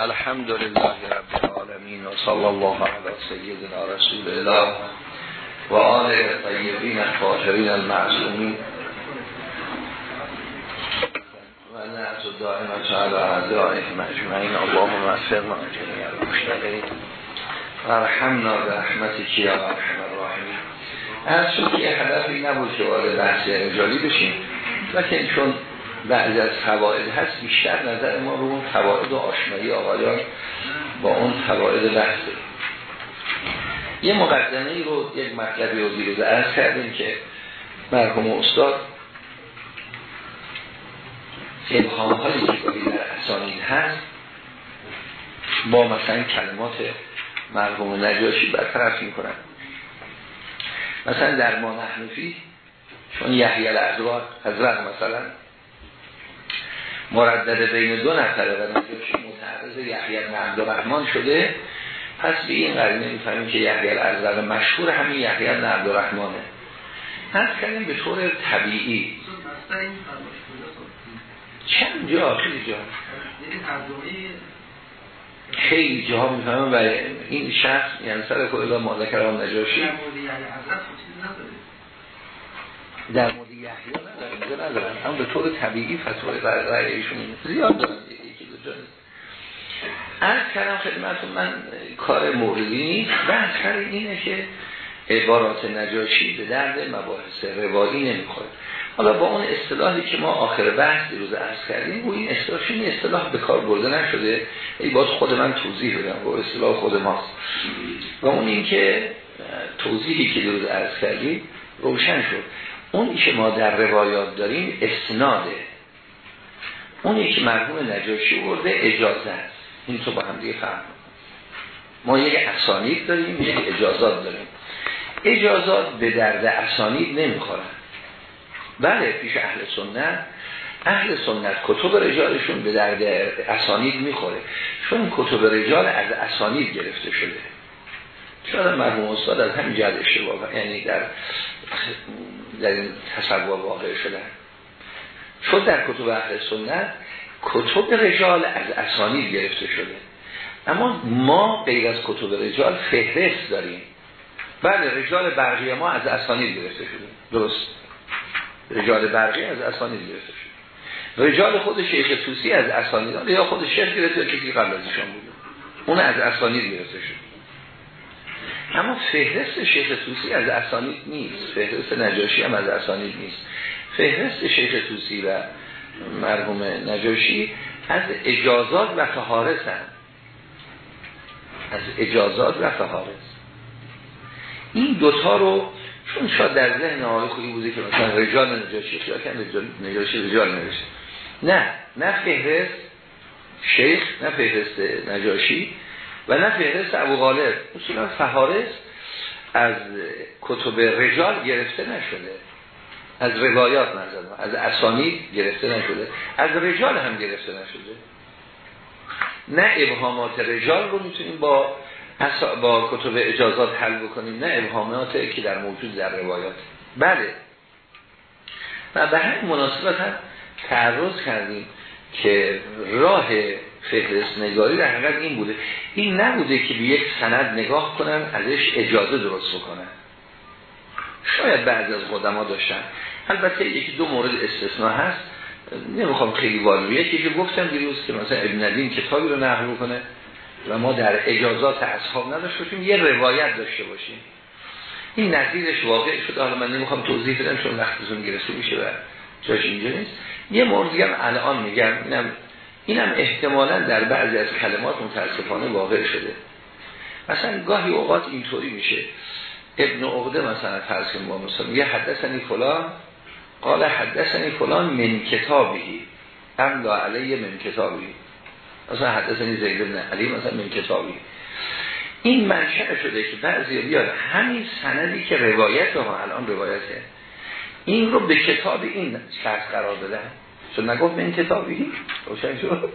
الحمد لله رب العالمين و صلی الله علی سیدنا رسول الله و آل طیبین الطاهرین المعصومین. و نعز دائمت علی اعدائهم اجمعین اللهم وفقنا جميع المشتغلین و رحمنا برحمتك یا ارحم الراحمین. از چون که هدفی نبود که وارد بحث رجالی بشیم لیکن چون بعضی از فواید هست بیشتر نظر ما رو اون فواید و آشنایی آقایان با اون فواید بحثه یه مقدمه رو یک مطلبی رو دیروز عرض کردیم که مرحوم استاد ابهام هایی که در اسانید هست. با مثلا کلمات مرحوم نجاشی برطرف می کنن مثلا در ما نحنفی چون یحیی الازوار حضرت مثلا مردد بین دو نفره و نجاشی متعرض یحیی بن عبدالرحمن شده. پس به این قرینه می‌فهمیم که یحیی الازوار مشهور همین یحیی بن عبدالرحمنه. هست کردیم به طور طبیعی. چند جا؟ خیلی جا. خیلی جا می‌فهمم. و این شخص یعنی سر کلا ماده کرام نجاشی. در مورد یحیی ندارم اینجا ندارم اما به طور طبیعی فتوای ایشون زیاد جا از کردم خدمتون من کار موردی نیست. بحث اینه که عبارات نجاشی به درد مباحث روایی نمی‌خوره. حالا با اون اصطلاحی که ما آخر بحث روز عرض کردیم و این اصطلاحش این اصطلاح به کار برده نشده. ای باز خود من توضیح بدم. با اصطلاح خود ماست. و اون این که توضیحی که روز عرض کردیم روشن شد. اون که ما در روایات داریم اسناده. اونی که مرحوم نجاشی برده اجازه است. این تو با هم دیگه فهم ما یک اسانید داریم یک اجازات داریم. اجازات به درد اسانید نمی‌خورن. بله پیش اهل سنت اهل سنت کتب رجالشون به درد اسانید می‌خوره. چون کتب رجال از اسانید گرفته شده. شاید مرحوم استاد از همین جد اشتباه یعنی در در این تصور واقع شده چون در کتب اهل سنت کتب رجال از اسانید گرفته شده. اما ما غیر از کتب رجال فهرست داریم. بله رجال برقی ما از اسانید گرفته شده. درست. رجال برقی از اسانید گرفته شده. رجال خود شیخ توسی از اسانید یا خود شیخ گرفته یا کسی قبل از ایشان بوده. اون از اسانید گرفته شده. اما فهرست شیخ توسی از اسانید نیست. فهرست نجاشی هم از اسانید نیست. فهرست شیخ توسی و مرحوم نجاشی از اجازات و فهارس هم. از اجازات و فهارس این دوتا رو چون شاید در ذهن آقای خودی بوده که مثلا رجال نجاشی رجال نجاشی رجال نوشته نه نه فهرست شیخ نه فهرست نجاشی. و نه فهرست ابو غالب. اصولا فهارس از کتب رجال گرفته نشده. از روایات نزدم از اسانی گرفته نشده. از رجال هم گرفته نشده. نه ابهامات رجال رو می‌تونیم با با کتب اجازات حل بکنیم. نه ابهامات که در موجود در روایات. بله. و به همین مناسبت هم تعرض کردیم که راه فهرست نگاری در حقیقت این بوده. این نبوده که به یک سند نگاه کنن ازش اجازه درست بکنن. شاید بعضی از قدما داشتن. البته یکی دو مورد استثناء هست. نمی‌خوام خیلی والوی یکی که گفتم دیروز که مثلا ابن ندیم کتابی رو نقل بکنه و ما در اجازات اصحاب نداشت باشیم یه روایت داشته باشیم. این نظیرش واقع شده حالا من نمی‌خوام توضیح بدم چون وقتتون گرفته میشه و جاش اینجا نیست. یه موردی هم الان میگم. اینم اینم احتمالا در بعضی از کلمات متاسفانه واقع شده. مثلا گاهی اوقات اینطوری میشه. ابن عقده مثلا فرض با مثلا یه حدثنی فلان قال حدثنی فلان من کتابی هم لا علیه من کتابی مثلا حدثنی زید بن علی مثلا من کتابی این منشأ شده که بعضی بیاد همین سندی که روایت ما الان روایته این رو به کتاب این شخص قرار بدن چون نگفت من کتابی؟ روشن شد.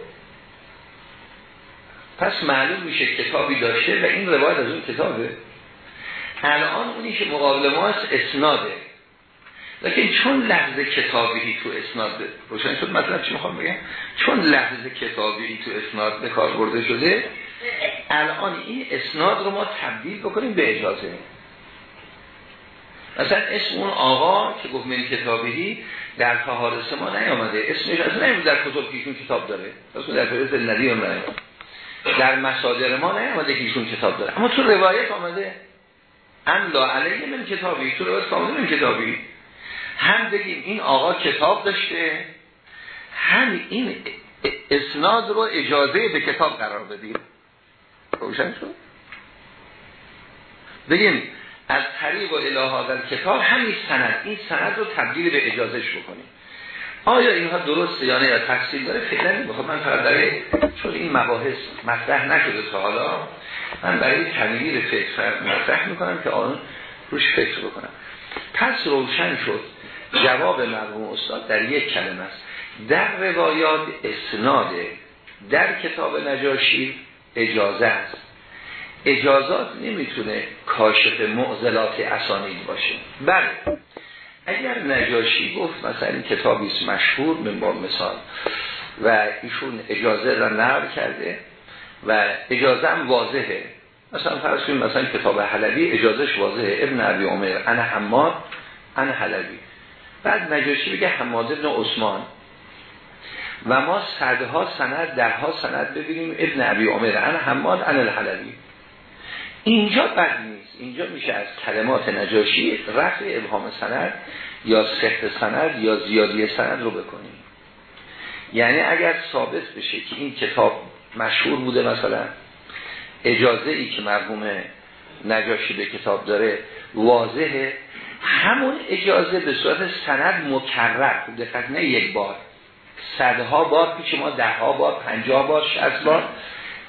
پس معلوم میشه کتابی داشته و این روایت از اون کتابه. الان اونی که مقابل ماست اسناده. لیکن چون لفظ کتابی تو اسناد روشن شد مثلا چی می‌خوام بگم؟ چون لفظ کتابی تو اسناد به کار برده شده الان این اسناد رو ما تبدیل بکنیم به اجازه. مثلا اسم اون آقا که گفت من کتابی در تهارس ما نیامده اسمش اصلا نیامده در کتاب که کتاب داره. اصلا در فهرست ندی هم در مصادر ما نیامده که کتاب داره. اما تو روایت آمده هم لا علیه من کتابی. تو روایت آمده من کتابی. هم بگیم این آقا کتاب داشته هم این اسناد رو اجازه به کتاب قرار بدیم. روشن شد؟ بگیم از طریق و الهه در کتاب همین سند این سند رو تبدیل به اجازهش بکنیم. آیا اینها درسته یا نه یا تفصیل داره؟ فعلا نمی‌خوام. من فقط چون این مباحث مطرح نشده تا حالا من برای تغییر فکر مطرح می‌کنم که آن روش فکر بکنم. پس روشن شد. جواب مرحوم استاد در یک کلمه است. در روایات اسناده در کتاب نجاشی اجازه است. اجازات نمی‌تونه کاشف معضلات اسانید باشه. بله. اگر نجاشی گفت مثلا این کتابی مشهور من با مثال و ایشون اجازه را نقل کرده و اجازه هم واضحه. مثلا فرض کنیم مثلا کتاب حلبی اجازهش واضحه. ابن عبی عمر انا حماد انا حلبی. بعد نجاشی بگه حماد ابن عثمان. و ما صدها سند درها سند ببینیم. ابن عبی عمر انا حماد انا الحلبی. اینجا بد نیست. اینجا میشه از کلمات نجاشی رفع ابهام سند یا سخت سند یا زیادی سند رو بکنیم. یعنی اگر ثابت بشه که این کتاب مشهور بوده مثلا اجازه ای که مرحوم نجاشی به کتاب داره واضحه. همون اجازه به صورت سند مکرر. خوب دقت نه یک بار صدها بار پیش ما دهها بار پنجاه بار شست بار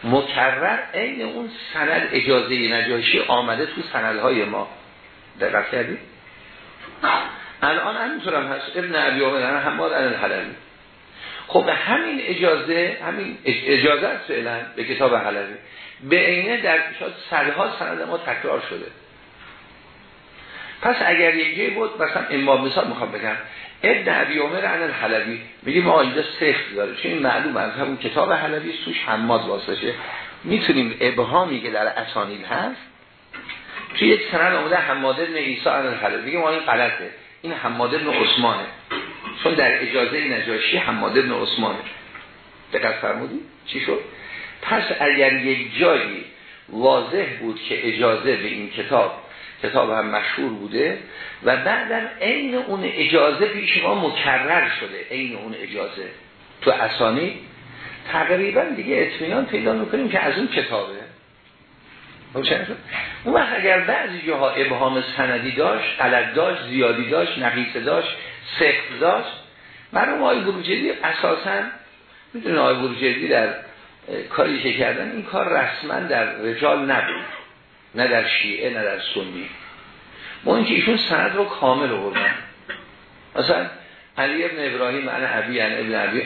مکرر عین اون سند اجازه نجاشی آمده تو سندهای ما. دقت کردید الان همینطور هم هست. ابن عبی عمر حماد الحلبی. خب همین اجازه همین اجازه است فعلا به کتاب حلبی. به عینه در شاید صدها سند ما تکرار شده. پس اگر یک جای بود مثلا امام مثال می‌خوام بگم. ابن عبی عمر عن الحلبی. میگه ما اینجا سخت داره. چون این معلوم از همون کتاب حلبی سوش حماد واسطه می‌تونیم ابهامی که در اسانید هست توی یک سند آمده حماد ابن عیسی عن الحلبی. بگیم ما این غلطه. این حماد ابن عثمانه. چون در اجازه نجاشی حماد ابن عثمانه. دقت فرمودی؟ چی شد؟ پس اگر یک جایی واضح بود که اجازه به این کتاب کتاب هم مشهور بوده و بعدا عین اون اجازه پیش ما مکرر شده. عین اون اجازه. تو اسانی تقریبا دیگه اطمینان پیدا می‌کنیم که از اون کتابه. اون وقت اگر بعضی جاها ابهام سندی داشت غلط داشت زیادی داشت نقیصه داشت سخت داشت مرحوم آقای بروجردی اساسا می‌دونه آقای بروجردی در کاری که کردن این کار رسما در رجال نبود. نه در شیعه نه در سنی. ما اینکه ایشون سند رو کامل آوردن. مثلا علی ابن ابراهیم علی عبی ابن عبی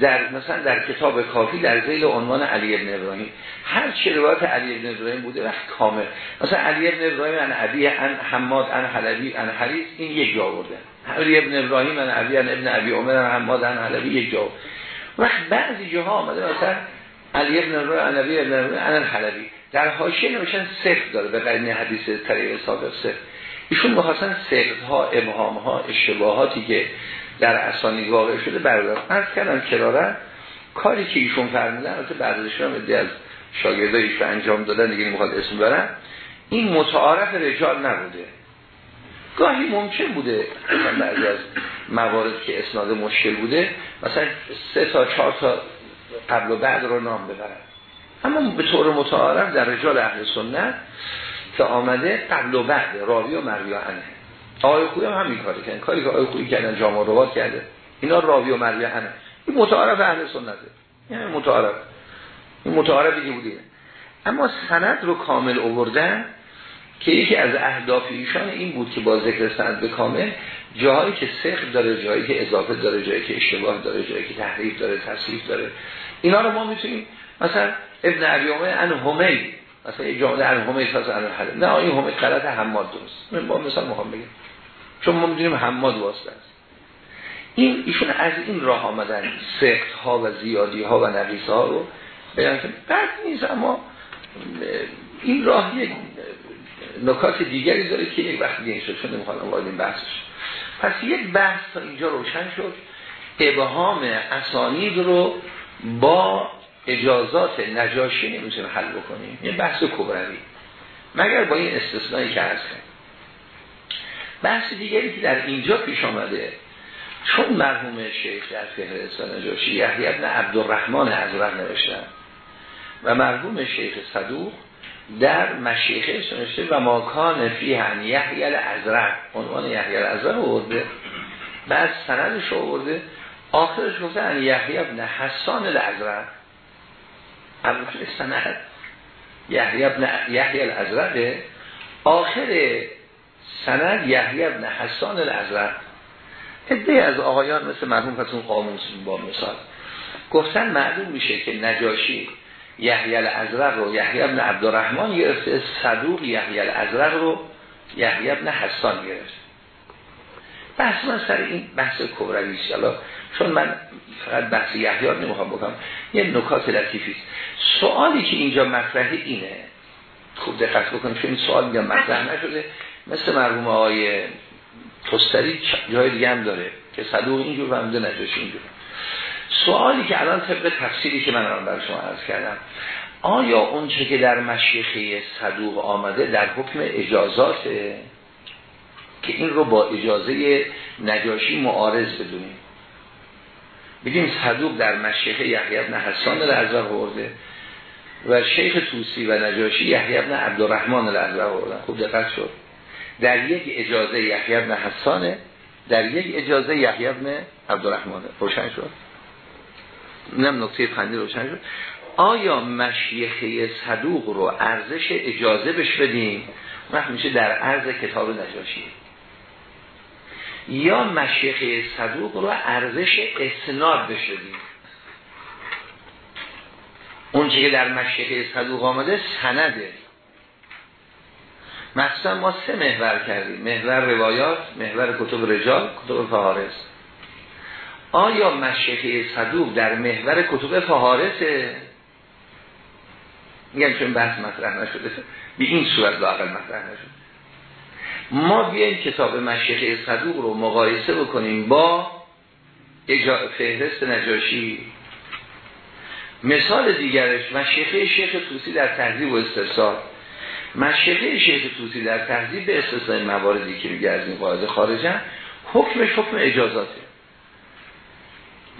در مثلا در کتاب کافی در زیل عنوان علی ابن ابراهیم. هر چه روایت علی ابن ابراهیم بوده وقت کامل. مثلا علی ابن ابراهیم ان عبی ان حماد ان حلبی ان حریص این یک جا آورده علی ابن ابراهیم ان عبی ان ابن عبی عمر ان حماد ان حلبی یک جا وقت بعضی جاها آمده مثلا علی ابن ابراهیم ان عبی ابن ابراهیم ان حلبی. در حاشیه نوشتن صفر داره به قرینه حدیث طریق سابق صفر. ایشون می‌خواستن سقط ها ابهام ها اشتباهاتی که در اسانی واقع شده بردار از کردن کراره کاری که ایشون فرمودن البته هم از شاگردایش رو انجام دادن دیگه نمی‌خواد اسم برن این متعارف رجال نبوده. گاهی ممکن بوده مثلا بعضی از موارد که اسناد مشکل بوده مثلا سه تا چهار تا قبل و بعد رو نام ببرن. اما به طور متعارف در رجال اهل سنت که آمده قبل و بعد راوی و مروی عنه آقای خوی هم همین کاری کردن کاری که آقای خوی کردن جامعه روات کرده. اینا راوی و مروی عنه این متعارف اهل سنته. یعنی متعارف. این متعارفی که بودیه اما سند رو کامل اووردن که یکی از اهداف ایشان این بود که با ذکر سند به کامل جایی که سخت داره جایی که اضافه داره جایی که اشتباه داره جایی که تحریف داره تصریف داره. اینا رو ما می‌تونیم مثلا ابن عبی ان همی مثلا جامعه ان همی پس ان حلم نه این همی غلط حماد درست. من با مثال می‌خوام بگم. چون ما می‌دونیم حماد واسطه است. این ایشون از این راه آمدن سخت ها و زیادی ها و نقیص ها رو بیان که بعد نیست اما این راه یک نکات دیگری داره که یک وقت دیگه شد چون نمی‌خوام وارد این بحثش پس یک بحث تا اینجا روشن شد. ابهام اسانید رو با اجازات نجاشی نمی‌تونیم حل بکنیم. یه بحث کبروی. مگر با این استثنایی که هست. بحث دیگری که در اینجا پیش آمده چون مرحوم شیخ در فهرست نجاشی یحیی ابن عبدالرحمن ازرق نوشتن و مرحوم شیخ صدوق در مشیخه نوشته و ماکان فی هم یحیی الازرق عنوان یحیی الازرق آورده. بعد سندش آورده. آخرش گفته ان یحیی ابن حسان الازرق. اول سند یحیی ابن یحیی الازرق آخر سند یحیی ابن حسان الازرق عده از آقایان مثل مرحوم فتون قاموس با مثال. گفتن معلوم میشه که نجاشی یحیی الازرق رو یحیی ابن عبدالرحمن گرفته صدوق یحیی الازرق رو یحیی ابن حسان گرفت بحث من سر این بحث کبروی چون من فقط بحث یحیی نمی‌خوام بکنم یه نکات لطیفی سوالی که اینجا مطرحه اینه. خوب دقت بکنید چون این سوال میگم مطرح نشده. مثل مرحوم آقای توستری جای دیگه هم داره که صدوق اینجور فهمیده نجاشی اینجور. سوالی که الان طبق تفسیری که من الان برای شما عرض کردم آیا اون چه که در مشیخه صدوق آمده در حکم اجازاته؟ که این رو با اجازه نجاشی معارض بدونیم. بگیم صدوق در مشیخه یحیی بن حسان الازرق ورده و شیخ توسی و نجاشی یحیی بن عبدالرحمن الازرق وردن خوب دقت شد. در یک اجازه یحیی بن حسانه در یک اجازه یحیی بن عبدالرحمن. روشن شد؟ اینم نکته فنی روشن شد. آیا مشیخه صدوق رو ارزش اجازه بش بدیم؟ وقت میشه در عرض کتاب نجاشی. یا مشیخه صدوق رو ارزش اسناد بش بدیم اون که در مشیخه صدوق آمده سنده. مثلا ما سه محور کردیم. محور روایات محور کتب رجال کتب فهارس آیا مشیخه صدوق در محور کتب فهارسه میگم چون بحث مطرح نشده. به این صورت لاقل مطرح نشده. ما بیایم کتاب مشیخه صدوق رو مقایسه بکنیم با فهرست نجاشی. مثال دیگرش مشیخه شیخ توسی در تهذیب و استرسال. مشیخه شیخ توسی در تهذیب به استثنای مواردی که میگه از این قاعده خارجن حکمش حکم اجازاته.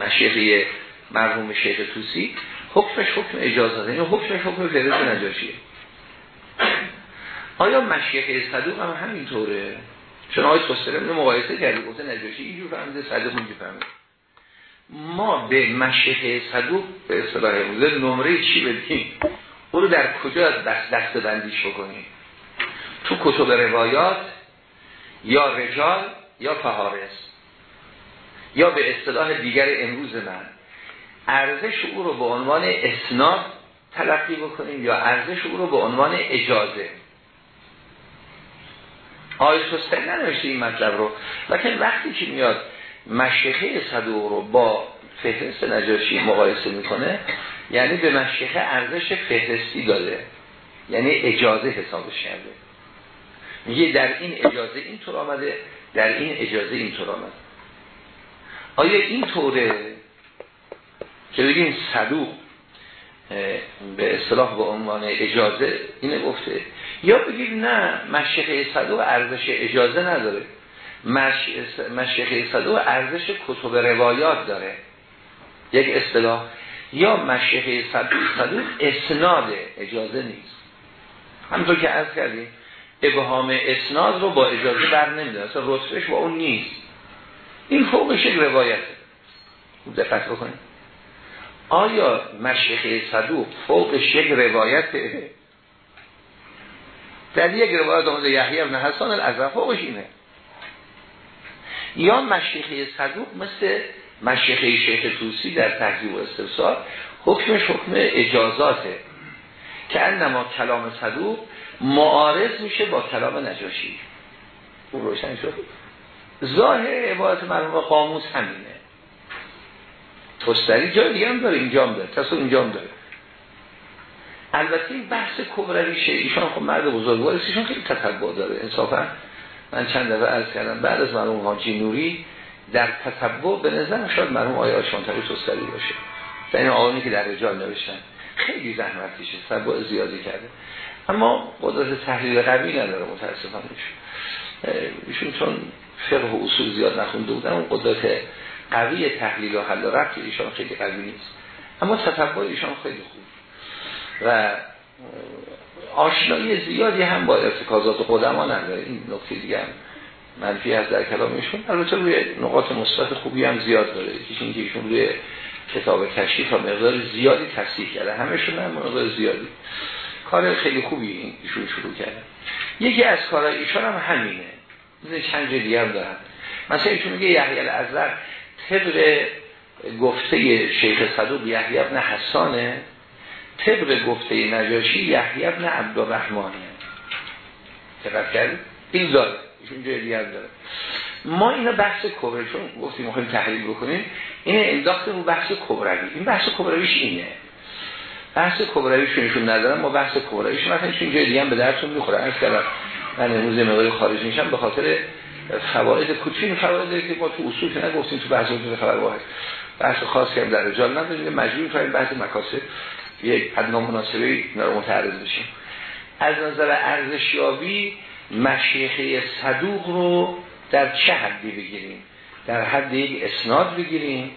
مشیخه مرحوم شیخ توسی حکمش حکم اجازاته یعنی حکمش حکم فهرست نجاشیه. آیا مشیخه صدوق هم همینطوره؟ چون آقای اینو مقایسه کردی گفته نجاشی اینجور فهمیده صدوق اینجور فهمیده ما به مشیخه صدوق به اصطلاح امروزه نمره چی بدیم؟ او رو در کجا دست, دست بندیش بکنیم؟ تو کتب روایات یا رجال یا فهارس یا به اصطلاح دیگر امروز من. ارزش او رو به عنوان اسناد تلقی بکنیم یا ارزش او رو به عنوان اجازه. آیه سسته ننوشته این مطلب رو. لیکن وقتی که میاد مشیخه صدوق رو با فهرست نجاشی مقایسه می‌کنه یعنی به مشیخه ارزش فهرستی داده. یعنی اجازه حسابش کرده. میگه در این اجازه اینطور آمده در این اجازه اینطور آمده. آیا این طوره که بگیم صدوق به اصطلاح به عنوان اجازه اینه گفته. یا بگید نه مشیخه صدوق ارزش اجازه نداره. مشیخه صدوق ارزش کتب روایات داره. یک اصطلاح. یا مشیخه صدوق اسناد اجازه نیست. همونطور که عرض کردیم ابهام اسناد رو با اجازه بر نمیده اصلا رتبهش با اون نیست. این فوقش یک روایته. دقت بکنید. آیا مشیخه صدوق فوقش یک روایته در یک روایت آمده یحیی ابن حسان الازرق فوقش اینه؟ یا مشیخه صدوق مثل مشیخه شیخ توسی در تحضیب و استفسار حکمش حکم اجازاته که انما کلام صدوق معارض میشه با کلام نجاشی. اون روشن شد؟ ظاهر عبارت مرحوم قاموس همینه. توستری جای دیگه هم داره اینجا هم داره تصور هم داره. البته این بحث کبرویشه ایشان خب مرد بزرگوار ایشان خیلی تطبع داره. انصافا من چند دفعه عرض کردم بعد از مرحوم حاجی نوری در تطبع به نظر شاید مرحوم آیه آشانتری توستری باشه. در این آقایی که در رجال نوشتن. خیلی زحمت کشه تطبع زیادی کرده. اما قدرت تحلیل قوی نداره متاسفانه. ایشون چون فقه و اصول زیاد نخونده بودن اون قدرت قوی تحلیل و حل و رفت ایشان خیلی قوی نیست. اما تطبع ایشان خیلی خوب. و آشنایی زیادی هم با ارتکازات قدما نداره. این نکته دیگه هم منفی هست در کلامشون. البته روی نقاط مثبت خوبی هم زیاد داره. یکیش اینکه ایشون روی کتاب کشیف و مقدار زیادی تصدیق کرده. همشون هم مقدار زیادی. کار خیلی خوبی ایشون شروع کرده. یکی از کارهای ایشان هم همینه. چند دیگه هم دارن. مثلا ایشون میگه یحیی الازر طبق گفته شیخ صدوق یحیی ابن حسانه طبق گفته نجاشی یحیی ابن عبدالرحمنه دقت کردید؟ این داره ایشون دیگه داره. ما اینا بحث کبره چون گفتیم می‌خوایم تحلیل بکنیم اینه انداخته رو بحث کبروی. این بحث کبرویش اینه. بحث کبرویش ایشون ندارم ما بحث کبرویش مثلا ایشون جای دیگه هم به درتون می‌خوره. از من امروز مقدار خارج میشم به خاطر فواید کوچین که ما تو اصول که نگفتیم تو بحث اصول خبر واحد بحث خاصی هم در رجال نداریم مجبور کنیم بحث مکاسب یک حد نامناسبه متعرض بشیم. از نظر ارزشیابی مشیخه صدوق رو در چه حدی بگیریم؟ در حد یک اسناد بگیریم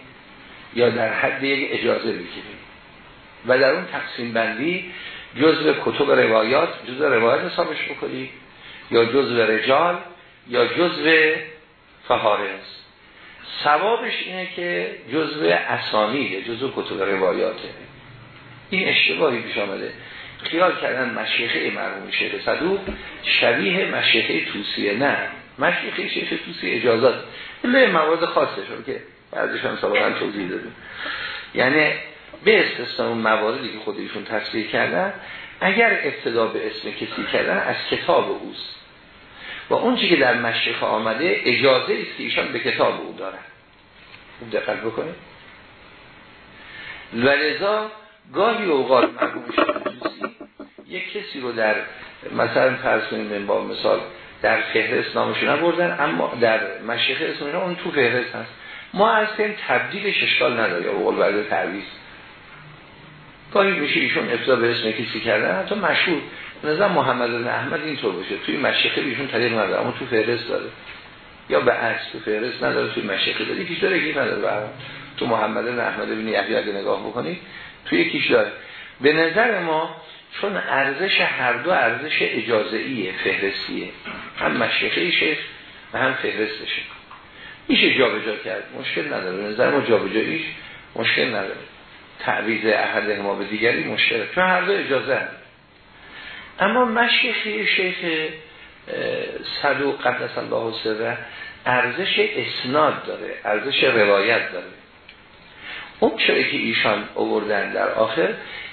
یا در حد یک اجازه بگیریم؟ و در اون تقسیم بندی جزء کتب روایات جزء روایات حسابش بکنیم یا جزء رجال یا جزء فهارس. ثوابش اینه که جزء اسانیه جزء کتب روایاته. این اشتباهی پیش آمده. خیال کردن مشیخه مرحوم شیخ صدوق شبیه مشیخه توسیه. نه مشیخه شیخ توسیه اجازات. این موارد خاصه شد که بعضیش هم سابقا توضیح دادیم. یعنی به استثنا اون مواردی که خودشون تصویر کردن اگر ابتدا به اسم کسی کردن از کتاب اوست. و اون چی که در مشیخه آمده اجازه است که ایشان به کتاب او دارن. دقت بکنید. ولذا گاهی اوقات مرحوم یک کسی رو در مثلا فرض کنیم با مثال در فهرست نامشون نبردن اما در مشیخه اسم اون تو فهرست هست. ما از این تبدیلش اشکال نداره یا قول بعد تعویز گاهی میشه ایشون ابتدا به اسم کسی کردن حتی مشهور. نظر محمد بن احمد اینطور باشه. توی مشیخه ایشون طریق نداره اما تو فهرست داره. یا به عکس تو فهرست نداره توی مشیخه داره. یکیش داره یکی نداره. تو محمد بن احمد بن یحیی اگه نگاه بکنید توی یکیش داره. به نظر ما چون ارزش هر دو ارزش اجازه‌ایه فهرستیه. هم مشیخه شیخ و هم فهرستشه میشه جابجا کرد. مشکل نداره. به نظر ما جابجاییش مشکل نداره. تعویض احد ما به دیگری مشکل. چون هر دو اجازه هم. اما مشیخه شیخ صدوق قدس الله سره ارزش اسناد داره ارزش روایت داره. اون چرا که ایشان اووردن در آخر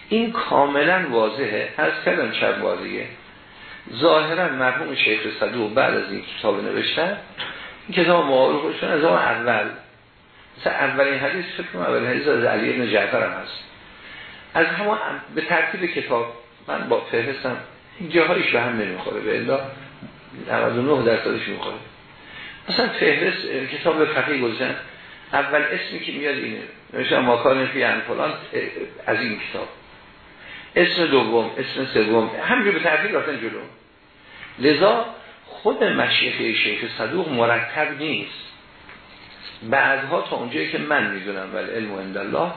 این کاملا واضحه. از کردن چند واضحه. ظاهرا مرحوم شیخ صدوق بعد از این کتاب نوشتن این کتاب معارف خودشون از اول. مثلا اولین حدیث فکر اولین حدیث از علی ابن جعفر هم هست. از همون به ترتیب کتاب من با فهرستم این جاهایش به هم نمی‌خوره به الا 99 درصدش می‌خوره. مثلا فهرست کتاب فقیه گذاشتن اول اسمی که میاد اینه نوشتن ماکان فی فلان از این کتاب. اسم دوم اسم سوم همینجور به ترتیب رفتن جلو. لذا خود مشیخه شیخ صدوق مرتب نیست. بعدها تا اونجایی که من می‌دونم ولی علم و الله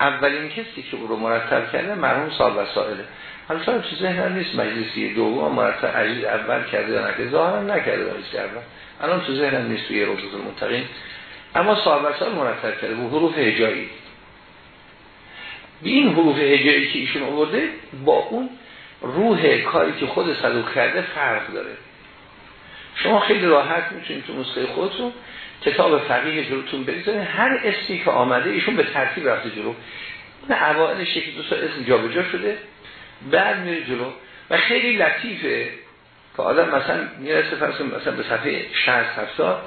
اولین کسی که او رو مرتب کرده مرحوم سال و حالا تو ذهن نیست. مجلسی دوم مرتب عجیز اول کرده یا نکرده؟ ظاهرا نکرده مجلسی اول الان تو ذهن نیست توی روزه المتقین اما صاحب سال مرتب کرده. به حروف هجایی به این حروف هجایی که ایشون آورده با اون روح کاری که خود صدوق کرده فرق داره. شما خیلی راحت می‌تونید تو نسخه خودتون کتاب فقیه جلوتون بریزنید هر اسمی که آمده ایشون به ترتیب رفته جلو. اون اوائلش یکی دو اسم جابجا شده. بعد میره جلو و خیلی لطیفه که آدم مثلا می‌رسه فرض مثلا به صفحه 60 70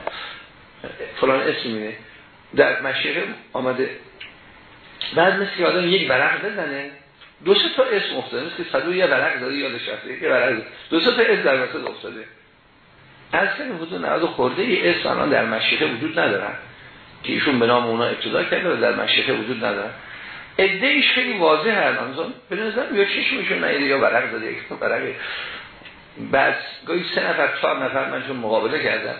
فلان اسم در مشیخه آمده. بعد مثل که آدم یک ورق بزنه. دو سه تا اسم افتاده. مثل صدو یه ورق داره یادش رفته. یه ورق دو سه تا اسم در وسط افتاده. از کنیم حدود 90 خورده ای اسم الان در مشیخه وجود ندارن. که ایشون به نام اونا ابتدا کرده و در مشیخه وجود ندارن. ادهش خیلی واضح هستن به نظر یا چشمشون نیده یا ورق داده یک ورق. بعد گاهی سه نفر چهار نفر من چون مقابله کردم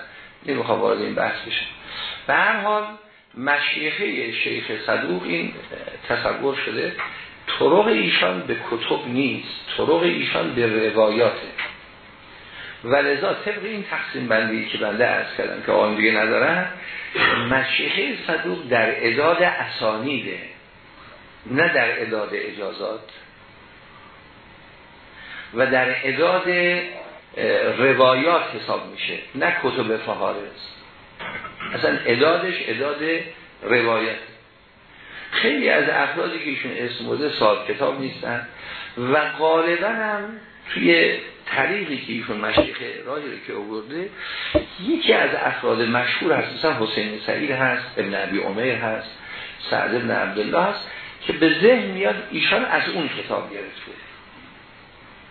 نمی‌خوام وارد این بحث بشم. به هر حال مشیخه شیخ صدوق این تصور شده طرق ایشان به کتب نیست طرق ایشان به روایاته. و لذا طبق این تقسیم بندی که بنده ارز کردم که آن دیگه ندارن مشیخه صدوق در اداد اسانیده. نه در اداد اجازات و در اداد روایات حساب میشه نه کتب فهارس اصلا ادادش اداد روایت. خیلی از افرادی که ایشون اسم بوده صاحب کتاب نیستن و غالبا هم توی طریقی که ایشون مشیخ راهی که آورده یکی از افراد مشهور هست مثلا حسین سعید هست ابن عبی عمر هست سعد ابن عبدالله هست. که به ذهن میاد ایشان از اون کتاب گرفته.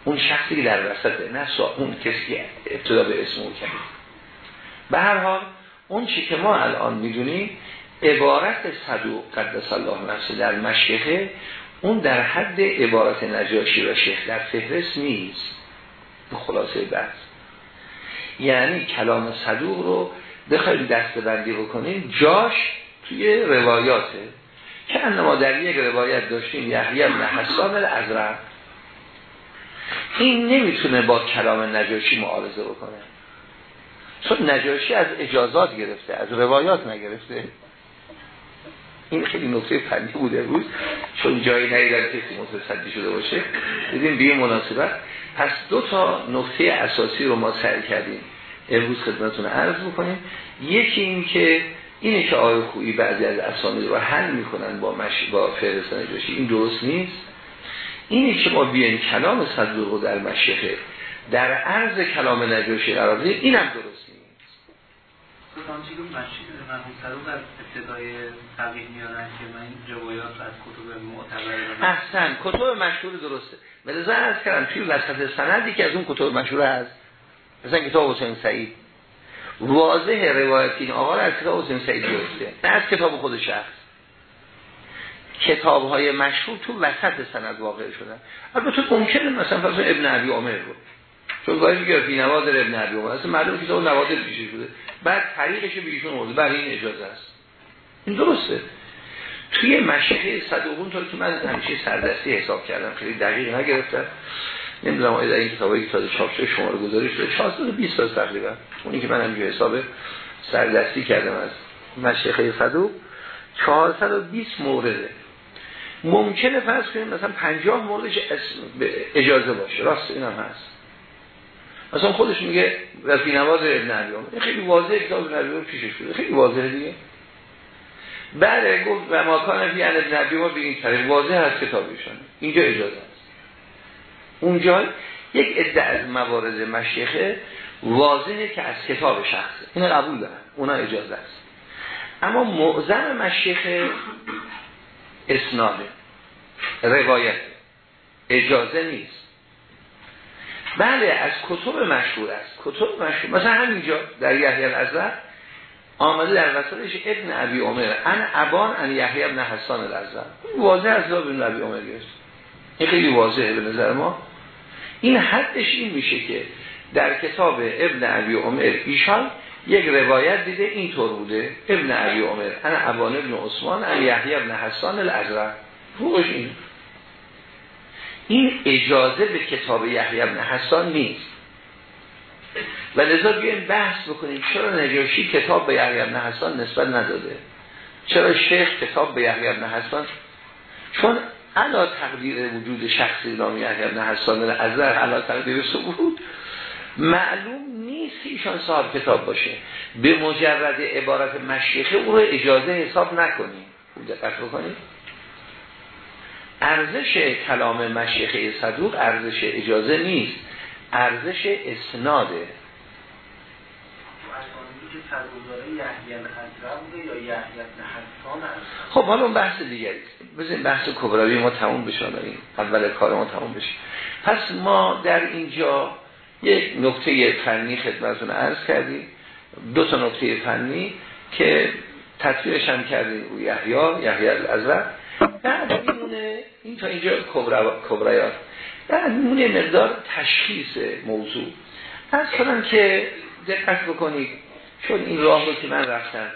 اون شخصی در وسطه نه اون کسی ابتدا به اسم او کرده به هر حال اون چی که ما الان می‌دونیم عبارت صدوق قدس الله نفسه در مشیخه اون در حد عبارت نجاشی و شیخ در فهرست نیست. خلاصه بحث. یعنی کلام صدوق رو بخواید دسته بندی بکنیم جاش توی روایاته. که انما در یک روایت داشتیم یحیی بن حسان الازرق. این نمی‌تونه با کلام نجاشی معارضه بکنه. چون نجاشی از اجازات گرفته از روایات نگرفته. این خیلی نکته فنی بوده بود چون جایی ندیدن کسی متصدی شده باشه. دیدیم به مناسبت. پس دو تا نکته اساسی رو ما سعی کردیم امروز خدمتتون عرض بکنیم. یکی این که اینه که آقای خویی بعضی از اسامی رو حل می‌کنن با مش... با فهرست نجاشی این درست نیست؟ اینه که ما بیایم کلام صدوق رو در مشیخه در عرض کلام نجاشی قرار بدیم. اینم درست نیست. آنچه که مشیخ مرحوم صدوق از ابتدای تقیید میارن که من این روایات از کتب معتبر احسن کتب مشهور درسته. ولی از کردم توی وسط سندی که از اون کتب مشهور هست. مثلا کتاب حسین سعید. واضح روایت این آقا از کتاب حسین سعید گرفته نه از کتاب خود شخص. کتاب های مشهور تو وسط سند واقع شدن. البته ممکنه مثلا فرض ابن عبی عمر رو. چون گاهی میگه فی نوادر ابن عبی عمر اصلا معلوم کتاب نوادر پیش شده بعد طریقش به ایشون برای این اجازه است. این درسته. توی مشیخه صدوقون طور که من همیشه سردستی حساب کردم. خیلی دقیق نگرفتم. نمی‌دونم آیا در این کتابایی که تازه چاپ شده شماره گذاری شده. 420 تا تقریبا. اونی که من همینجا حساب سردستی کردم از مشیخه صدوق. 420 مورده. ممکنه فرض کنیم مثلا 50 موردش اجازه باشه. راست این هم هست. مثلا خودش میگه رفی نواز ابن علیام خیلی واضح کتاب ابن علیام پیشش بوده. خیلی واضحه دیگه. بعد گفت و ماکان فی ابن علیام به این طریق. واضح هست کتابشون اینجا اجازه. اونجا یک عده از موارد مشیخه واضحه که از کتاب شخصه. این قبول دارن اونا اجازه است. اما معظم مشیخه اسناده. روایت. اجازه نیست. بله از کتب مشهور است. کتب مشهور. مثلا همینجا در یحیی الازهر آمده در وسطش ابن ابی عمر. ان ابان ان یحیی ابن حسان الازهر. واضح از ابن ابی عمر گرفت. این خیلی واضحه به نظر ما. این حدش این میشه که در کتاب ابن ابی عمر ایشان یک روایت دیده اینطور بوده. ابن ابی عمر ان ابان ابن عثمان ان یحیی ابن حسان الازهر فوقش این این اجازه به کتاب یحیی ابن حسان نیست. و لذا بیایم بحث بکنیم چرا نجاشی کتاب به یحیی ابن حسان نسبت نداده؟ چرا شیخ کتاب به یحیی ابن حسان؟ چون علا تقدیر وجود شخصی نام یحیی ابن حسان از علا تقدیر ثبوت. معلوم نیست ایشان صاحب کتاب باشه. به مجرد عبارت مشیخه او رو اجازه حساب نکنیم. دقت بکنیم. ارزش کلام مشیخه صدوق ارزش اجازه نیست. ارزش اسناده. خب حالا اون بحث دیگری. بزنین بحث کبراوی ما تموم بشه اول کار ما تموم بشه. پس ما در اینجا یک نکته فنی خدمتتون عرض کردیم. دو تا نکته فنی که تطبیقش هم کردیم روی یحیی یحیی الازرق. بعد میمونه این تا اینجا کبرایات بعد میمونه مقدار تشخیص موضوع. از کنم که دقت بکنید چون این راه رو که من رفتم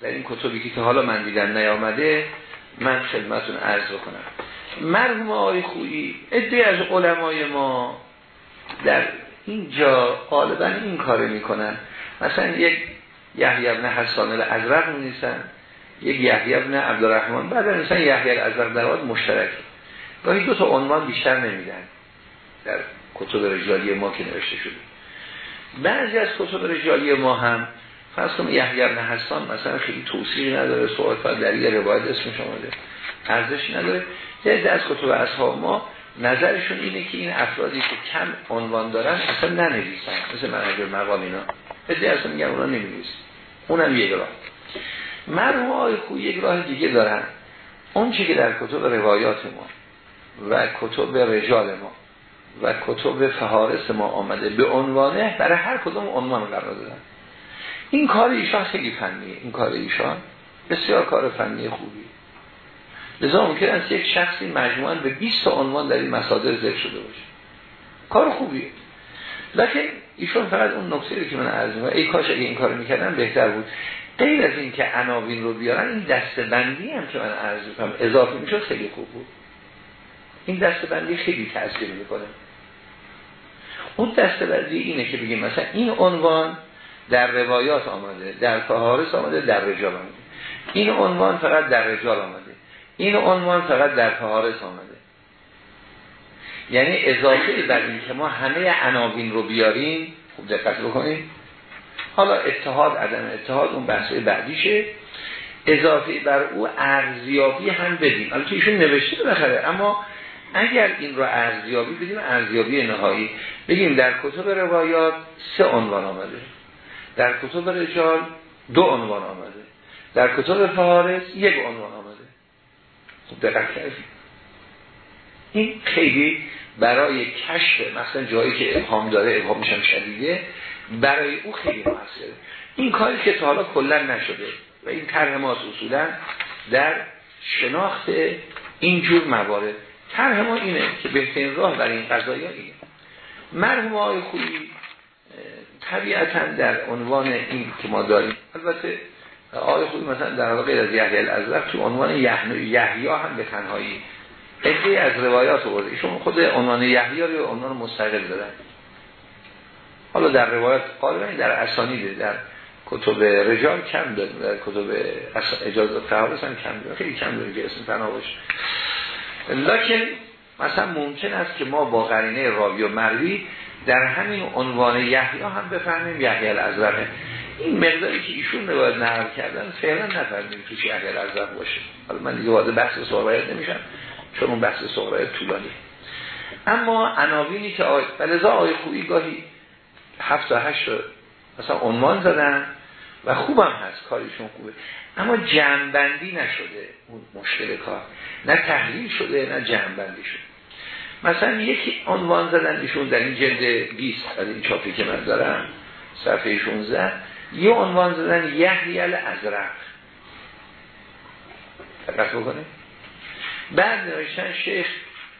در این کتبی که حالا من دیدم نیامده من خدمتون عرض بکنم. مرحوم آقای خویی ادهی از علمای ما در اینجا غالبا این کار می‌کنن. مثلا یک یحیی ابن حسان الازرق می یک یحیی ابن عبدالرحمن بعد مثلا یحیی الازرق در واقع مشترک گاهی دو تا عنوان بیشتر نمیدن در کتب رجالی ما که نوشته شده. بعضی از کتب رجالی ما هم فرض کنم یحیی ابن حسان مثلا خیلی توصیحی نداره سوال در دلیل روایت اسمش آمده ارزش نداره. یه از کتب اصحاب ما نظرشون اینه که این افرادی که کم عنوان دارن اصلا ننویسن. مثل منجر مقام اینا. ادعی اصلا میگن اونا اونم یک راه. مرحوم های خوی یک راه دیگه دارن. اون چی که در کتب روایات ما و کتب رجال ما و کتب فهارس ما آمده. به عنوانه برای هر کدوم عنوان قرار دادن. این کار ایشان خیلی فنیه. این کار ایشان بسیار کار فنی خوبی. لذا ممکن است یک شخصی مجموعا به 20 عنوان در این مصادر ذکر شده باشه. کار خوبیه. لکن ایشون فقط اون نکته که من عرض ای کاش اگه این کارو می‌کردن بهتر بود. غیر از این که عناوین رو بیارن این دسته بندی هم که من عرض کنم اضافه می‌شد خیلی خوب بود. این دسته بندی خیلی تاثیر می‌کنه. اون دسته بندی اینه که بگیم مثلا این عنوان در روایات آمده در فهارس آمده در رجال آمده. این عنوان فقط در رجال آمده. این عنوان فقط در فهارس آمده. یعنی اضافه بر این که ما همه عناوین رو بیاریم خوب دقت بکنیم. حالا اتحاد عدم اتحاد اون بحثه بعدیشه. اضافه بر او ارزیابی هم بدیم. البته ایشون نوشته بخره اما اگر این رو ارزیابی بدیم ارزیابی نهایی. بگیم در کتب روایات سه عنوان آمده. در کتب رجال دو عنوان آمده. در کتب فهارس یک عنوان آمده. خوب دقت کردیم این خیلی برای کشف مثلا جایی که ابهام داره ابهام میشن شدیده برای او خیلی موثره این کاری که تا حالا کلا نشده و این طرح ما اصولا در شناخت اینجور موارد. طرح ما اینه که بهترین راه برای این قضایی اینه. مرحوم های خوبی طبیعتا در عنوان این که ما داریم البته آقای خوبی مثلا در واقع از یحیی الازرق تو عنوان یحیی هم به تنهایی ادهی از روایات آورده. ایشون خود عنوان یحیی رو عنوان مستقل دادن. حالا در روایات غالبا در اسانید در کتب رجال کم داریم در کتب اجازه فهارس هم کم داریم. خیلی کم داریم که اسم تنها باشه. لکن مثلا ممکن است که ما با قرینه راوی و مروی در همین عنوان یحیی هم بفهمیم یحیی الازرقه این مقداری که ایشون روایت نقل کردن فعلا نفهمیم چی اگر ارزق باشه. حالا من دیگه وارد بحث صحبت نمیشم چون اون بحث صحبت طولانی اما عناوینی که آی... بلزا آقای خوبی گاهی هفت تا هشت مثلا عنوان زدن و خوبم هست کارشون خوبه. اما جمعبندی نشده اون مشکل کار. نه تحلیل شده نه جمعبندی شده. مثلا یکی عنوان زدن ایشون در این جلد 20 از این چاپی که من دارم صفحه 16 یه عنوان زدن یحیی الازرق. دقت بکنه. بعد نوشتن شیخ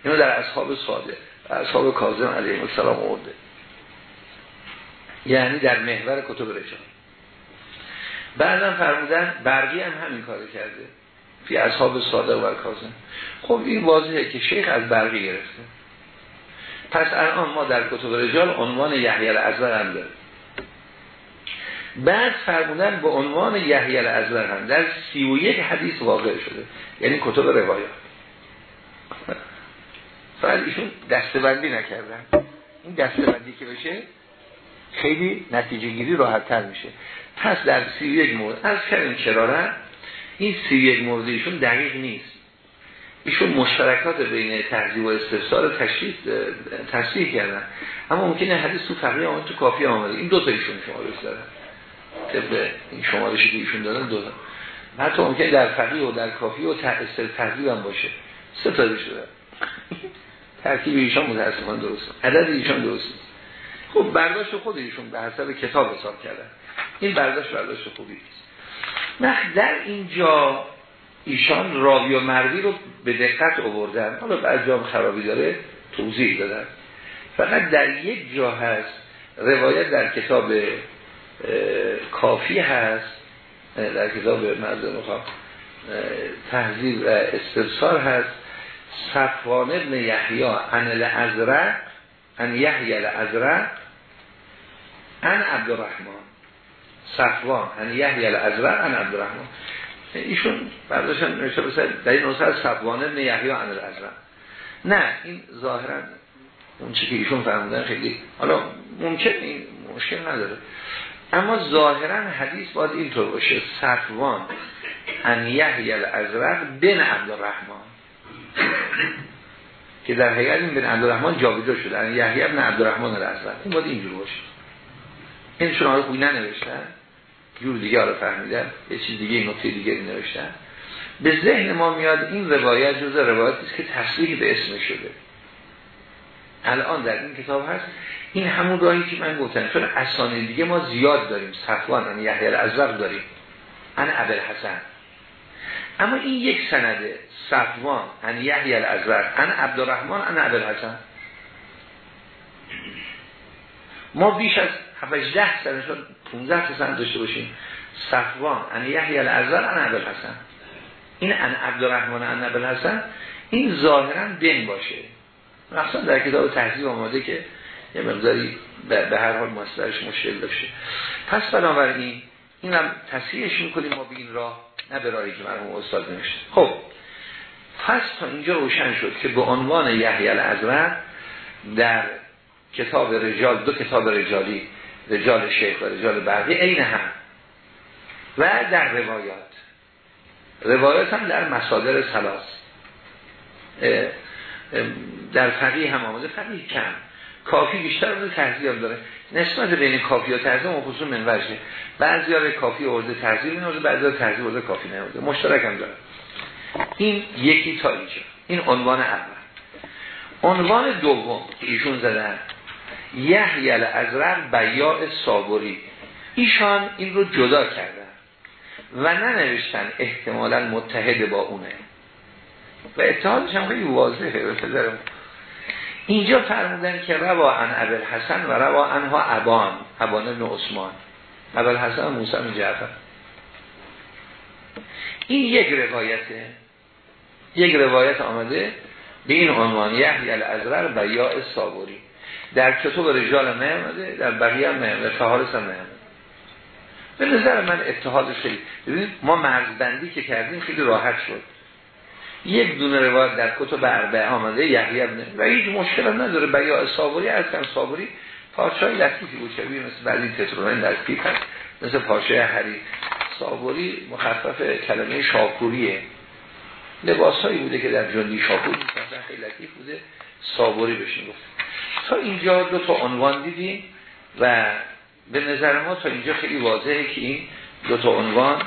اینو در اصحاب ساده اصحاب کاظم علیه السلام آورده. یعنی در محور کتب رجال. بعدم فرمودن برقی هم همین کار کرده. فی اصحاب ساده و کاظم خب این واضحه که شیخ از برقی گرفته. پس الان ما در کتب رجال عنوان یحیی الازرق هم داریم. بعد فرمودن به عنوان یحیی الازرق هم در سی و یک حدیث واقع شده. یعنی کتب روایات. فقط ایشون دستبندی نکردن. این دستبندی که بشه خیلی نتیجه گیری راحت تر میشه. پس در سی و یک مورد از کردیم چرا این سی یک مورد ایشون دقیق نیست. ایشون مشترکات بین تحضیب و استفسار تصریح کردن. اما ممکنه حدیث تو فقیه آمد تو کافی آمده. این دو تا ایشون شما دارن طبق این شمارشی که ایشون دادن دو حتی ممکن در فقیه و در کافی و تحضیب هم باشه. سه تا شده ترکیب ایشان متاسفانه درست عدد ایشان درست خب برداشت خود ایشون به حسب کتاب حساب کردن. این برداشت برداشت خوبی است در اینجا ایشان راوی و مروی رو به دقت آوردن. حالا بعضی جام خرابی داره توضیح دادن. فقط در یک جا هست روایت در کتاب کافی هست در کتاب مرزه مخواه تحضیب و استرسال هست. صفوان ابن یحیی عن الازرق ان یحیی الازرق ان عبدالرحمن. صفوان. ان یحیی الازرق ان عبدالرحمن. ایشون برداشتن نوشته بسید در این از صفوان ابن یحیی عن الازرق. نه این ظاهرا اون چی که ایشون فرمودن خیلی حالا ممکن این مشکل نداره. اما ظاهرا حدیث باید اینطور باشه. صفوان ان یحیی الازرق بن عبدالرحمن. که در حقیقت این بن عبدالرحمن جاویده شده. ان یحیی ابن عبدالرحمن الازرق. این باید اینجور باشه. این شما رو خوی ننوشتن؟ جور دیگه رو فهمیدن. یه چیز دیگه نکته دیگه نوشتن. به ذهن ما میاد این روایت جز روایتی است که تصریح به اسم شده. الان در این کتاب هست. این همون راهی که من گفتم. چون اسانه دیگه ما زیاد داریم. صفوان یعنی یحیی الازرق داریم. ان حسن اما این یک سنده صفوان ان یحیی الازرق ان عبدالرحمن ان حسن ما بیش از 18 سنه شد 15 سنه داشته باشیم. صفوان ان یحیی الازرق ان حسن این ان عبدالرحمن ان حسن این ظاهرا دن باشه. مخصوصا در کتاب تحضیب آماده که یه مقداری به هر حال مصدرش مشکل داشته. پس بنابراین اینم تصحیحش می‌کنیم ما به این راه نه به راهی که مرحوم استاد نوشته. خب پس تا اینجا روشن شد که به عنوان یحیی الازرق در کتاب رجال دو کتاب رجالی رجال شیخ و رجال برقی عین هم. و در روایات. روایات هم در مصادر سلاس. در فقیه هم آمده فقیه کم. کافی بیشتر رو تحضیل داره. نسبت بین کافی و تحضیل مخصوص منورشه بعضی ها کافی ورده تحضیل نورده بعضی ها تحضیل ورده کافی نورده مشترک هم داره. این یکی تا اینجا. این عنوان اول. عنوان دوم ایشون زدن یحیل ازرق بیاء صابری. ایشان این رو جدا کردن و ننوشتن احتمالا متحد با اونه. و اتحادش هم خیلی واضحه به اینجا فرمودن که روا عن عبل حسن و روا عنها ابان ابان ابن عثمان. عبل حسن موسی بن جعفر. این یک روایته یک روایت آمده به این عنوان یحیی الازرر و یا صابوری در کتب رجال محمده در بقیه هم محمده فهارس هم محمده به نظر من اتحادش خیلی ببینید ما مرزبندی که کردیم خیلی راحت شد. یک دونه روایت در کتب اربعه آمده یحیی ابن و هیچ مشکل نداره. بیا صابری از کم صابری پارچای لطیفی بود شبیه مثل بعضی تترونین در پیپ هست مثل پارچه هری صابری مخفف کلمه شاکوریه. لباسایی بوده که در جندی شاکور خیلی لطیف بوده. صابری بشین گفت تا اینجا دو تا عنوان دیدیم و به نظر ما تا اینجا خیلی واضحه که این دو تا عنوان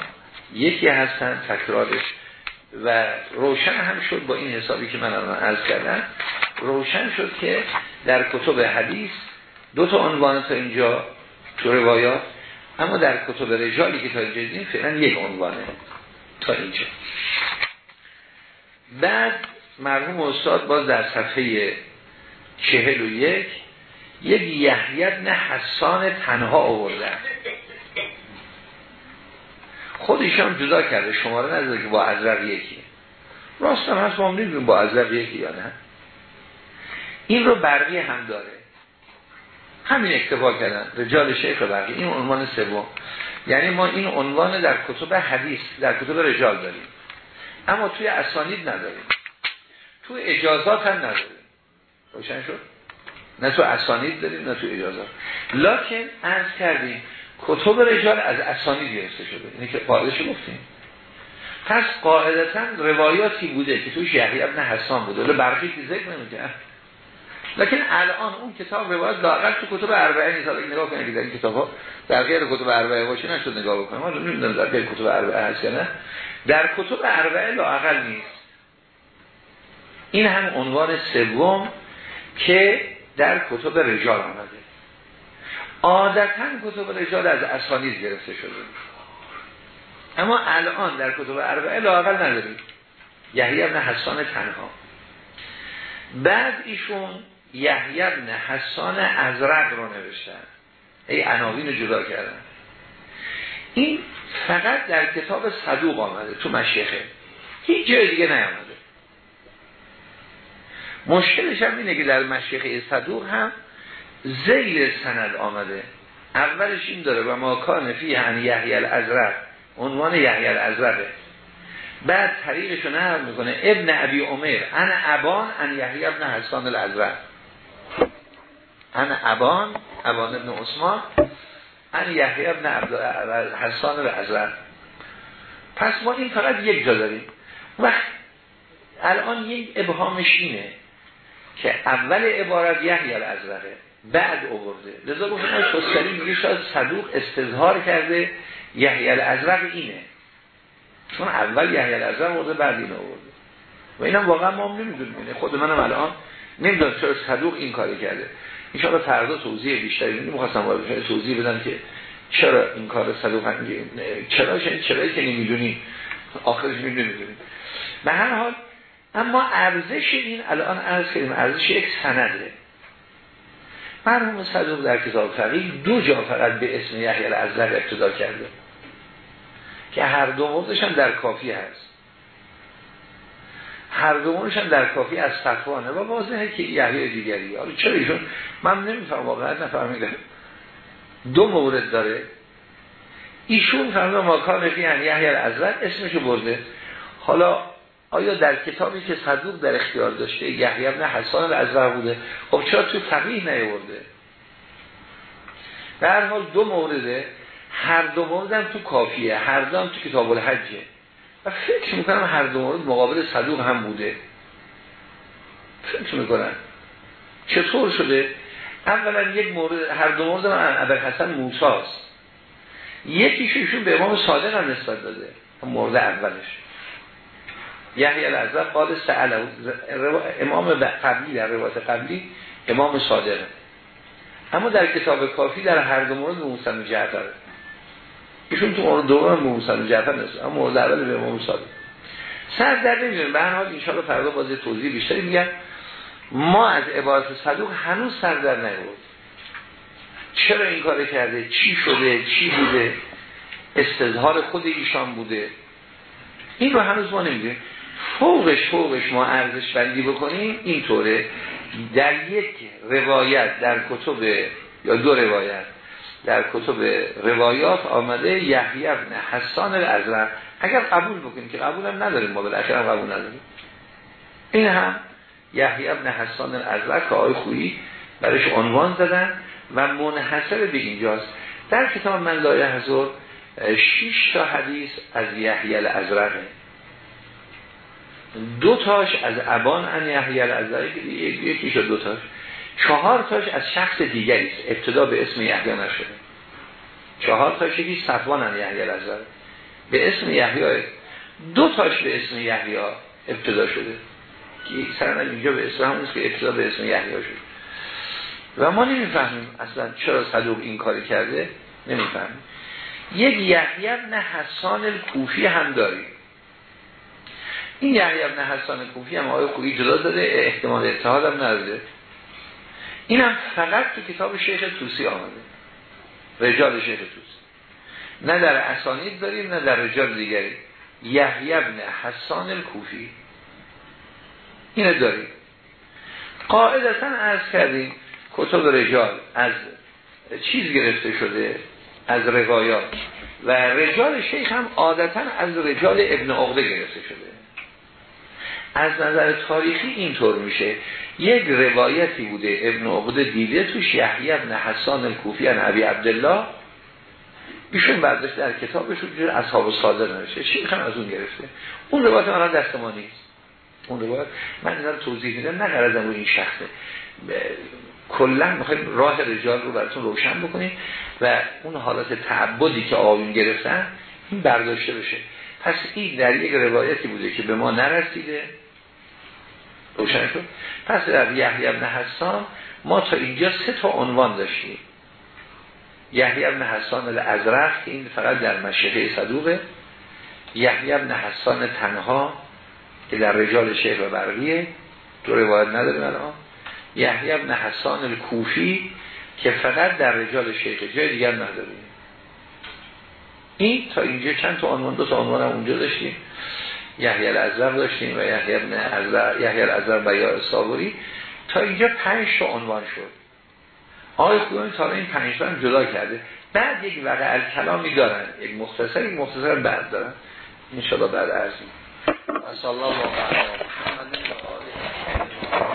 یکی هستن تکرارش. و روشن هم شد با این حسابی که من الان عرض کردم. روشن شد که در کتب حدیث دو تا عنوان تا اینجا تو روایات اما در کتب رجالی که تا اینجا دیدیم فعلا یک عنوانه تا اینجا. بعد مرحوم استاد باز در صفحه چهل و یک یک یحیت نه حسان تنها آورده خودشان جدا کرده شماره نداره که با ازرق یکی. راست هم هست ما نمی‌دونیم با ازرق یکی یا نه. این رو برقی هم داره. همین اکتفا کردن. رجال شیخ برقی. این عنوان سوم. یعنی ما این عنوان در کتب حدیث در کتب رجال داریم. اما توی اسانید نداریم. توی اجازات هم نداریم. روشن شد؟ نه تو اسانید داریم نه تو اجازات لکن ارز کردیم کتب رجال از اسانی گرفته شده. اینه که قاعدش گفتیم. پس قاعدتا روایاتی بوده که توش یحیی ابن حسان بوده. ولی برقی که ذکر نمیگه لکن الان اون کتاب روایت لاقل تو کتب اربعه نیست. حالا نگاه کنید در این کتاب ها در غیر کتب اربعه باشه نشد نگاه بکنم ما نمی‌دونم در غیر کتب اربعه هست یا نه. در کتب اربعه لاقل نیست. این هم عنوان سوم که در کتب رجال آمده. عادتا کتب رجال از اسانید گرفته شده. اما الان در کتب اربعه لاقل نداریم. یحیی ابن حسان تنها. بعد ایشون یحیی ابن حسان ازرق رو نوشتن. ای عناوین جدا کردن. این فقط در کتاب صدوق آمده تو مشیخه. هیچ جای دیگه نیامده. مشکلش هم اینه که در مشیخه صدوق هم زیل سند آمده. اولش این داره و ما کان فی ان یحیی الازرق عنوان یحیی الازرقه. بعد طریقش رو نهر می‌کنه ابن ابی عمر انا ابان ان یحیی ابن حسان الازرق. انا ابان ابان ابن عثمان ان یحیی ابن حسان الازرق. پس ما این فقط یک جا داریم. وقت الان یک ابهامش اینه. که اول عبارت یحیی الازرقه بعد اوورده. لذا گفتم شستری میگه شاید صدوق استظهار کرده یحیی الازرق اینه. چون اول یحیی الازرق ورده بعد این آورده. و اینم واقعا ما هم نمی‌دونیم. خود منم الان نمی‌دونم چرا صدوق این کاری کرده. ان فردا توضیح بیشتری می‌دونم می‌خواستم وارد توضیح بدم که چرا این کار صدوق چرا چرا که نمی‌دونی. آخرش نمی‌دونیم به هر حال اما ارزش این الان عرض کردیم ارزش یک سنده. مرحوم صدوق در کتاب فقیه دو جا فقط به اسم یحیی الازرق ابتدا کرده که هر دو موردش هم در کافی هست. هر دو موردش هم در کافی از صفوانه. و واضحه که یحیی دیگری. حالا چرا ایشون؟ من نمیفهم واقعا نفهمیدم. دو مورد داره. ایشون فرما ماکان فی یحیی الازرق اسمشو برده. حالا آیا در کتابی که صدوق در اختیار داشته یحیی ابن حسان الازرق بوده؟ خب چرا تو فقیه نیورده؟ در حال دو مورده هر دو مورد هم تو کافیه هر دو هم تو کتاب الحجه و فکر می‌کنم هر دو مورد مقابل صدوق هم بوده. فکر می‌کنم. چطور شده؟ اولا یک مورد هر دو مورد هم عبر حسن موساست یکیشون به امام صادق هم نسبت داده. مورد اولش. یحیی الازرق قال سأل امام قبلی در روایت قبلی امام صادقه اما در کتاب کافی در هر دو مورد موسی جعفر. ایشون تو مورد دوم به موسی جعفر نیست اما مورد اول به امام صادق. سر در نمی‌دونیم به هر حال ان شاء فردا بازی توضیح بیشتری میگن ما از عبارت صدوق هنوز سر در نیورد چرا این کار کرده؟ چی شده؟ چی بوده؟ استظهار خود ایشان بوده؟ این رو هنوز ما نمی‌دونیم. فوقش فوقش ما ارزش بندی بکنیم اینطوره. در یک روایت در کتب یا دو روایت در کتب روایات آمده یحیی ابن حسان الازرق اگر قبول بکنیم که قبول نداریم ما بالاخره هم قبول نداریم. این هم یحیی ابن حسان الازرق که آقای خویی برش عنوان زدن و منحصر به اینجاست. در کتاب من لایه حضور شیش تا حدیث از یحیی الازرقه دو تاش از ابان ان یحیی الازرقی که یکی شد دو تاش. چهار تاش از شخص دیگری است. ابتدا به اسم یحیی نشده چهار تاش یکی صفوان ان یحیی الازرقی به اسم یحیی دو تاش به اسم یحیی ابتدا شده. که سرن اینجا به اسم که ابتدا به اسم یحیی شد. و ما نمی‌فهمیم اصلا چرا صدوق این کاری کرده. نمی‌فهمیم. یک یحیی ابن حسان الکوفی هم داریم. این یحیی ابن حسان کوفی هم آقای خویی جدا داده احتمال اتحاد هم نداده. این هم فقط تو کتاب شیخ توسی آمده. رجال شیخ توسی نه در اسانید داریم نه در رجال دیگری. یحیی ابن حسان الکوفی اینه داریم. قاعدتا از کردیم کتاب رجال از چیز گرفته شده از روایات. و رجال شیخ هم عادتا از رجال ابن عقده گرفته شده. از نظر تاریخی اینطور میشه. یک روایتی بوده ابن عقده دیده توش یحیی ابن حسان الکوفی ان ابی عبدالله. ایشون برداشت در کتابش رو اصحاب صادر نوشته. شیخ هم از اون گرفته؟ اون روایت من دست ما نیست. اون روایت من این رو توضیح میدم نه غرضم رو این شخصه. کلا می‌خوایم راه رجال رو براتون روشن بکنیم و اون حالات تعبدی که آقایون گرفتن این برداشته بشه. پس این در یک روایتی بوده که به ما نرسیده. روشن شد؟ پس در یحیی بن حسان ما تا اینجا سه تا عنوان داشتیم. یحیی بن حسان الازرق که این فقط در مشهده صدوقه. یحیی بن حسان تنها که در رجال شیخ و برقیه. تو روایت نداریم الان. یحیی بن حسان الکوفی که فقط در رجال شیخ. جای دیگر نداریم. این تا اینجا چند تا عنوان دو تا عنوان هم اونجا داشتیم. یحیی الازرق داشتیم و یحیی بن ازرق یحیی و تا اینجا پنج تا عنوان شد. آقای خوبانی تا این پنج تا هم جدا کرده. بعد یک وقع کلامی دارن. یک مختصر یک مختصر بعد دارن. انشاءالله بعد ارزیم صلی الله علیه